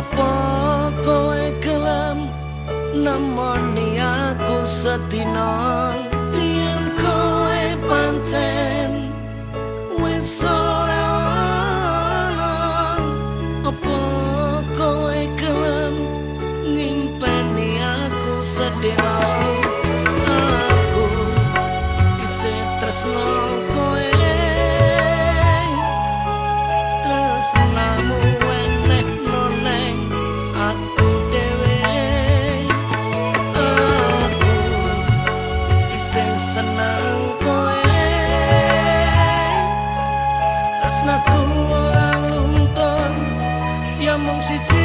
apa kowe gelem nemoni aku sedina mung siji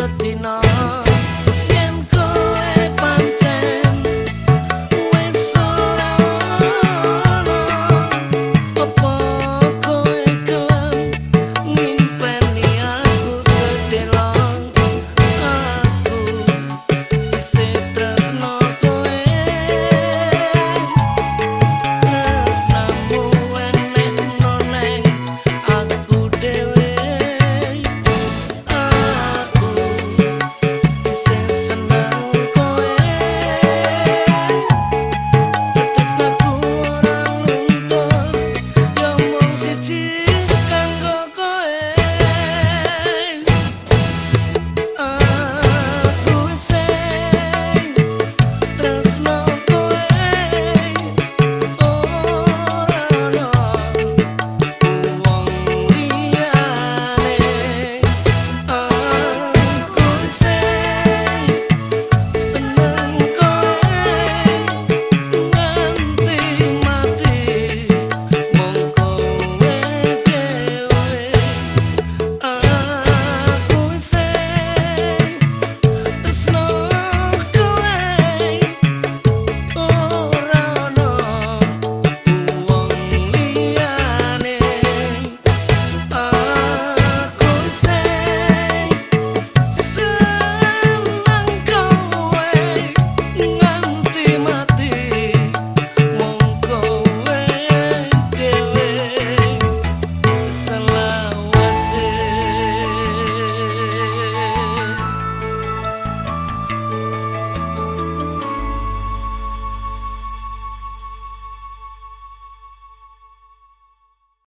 setinau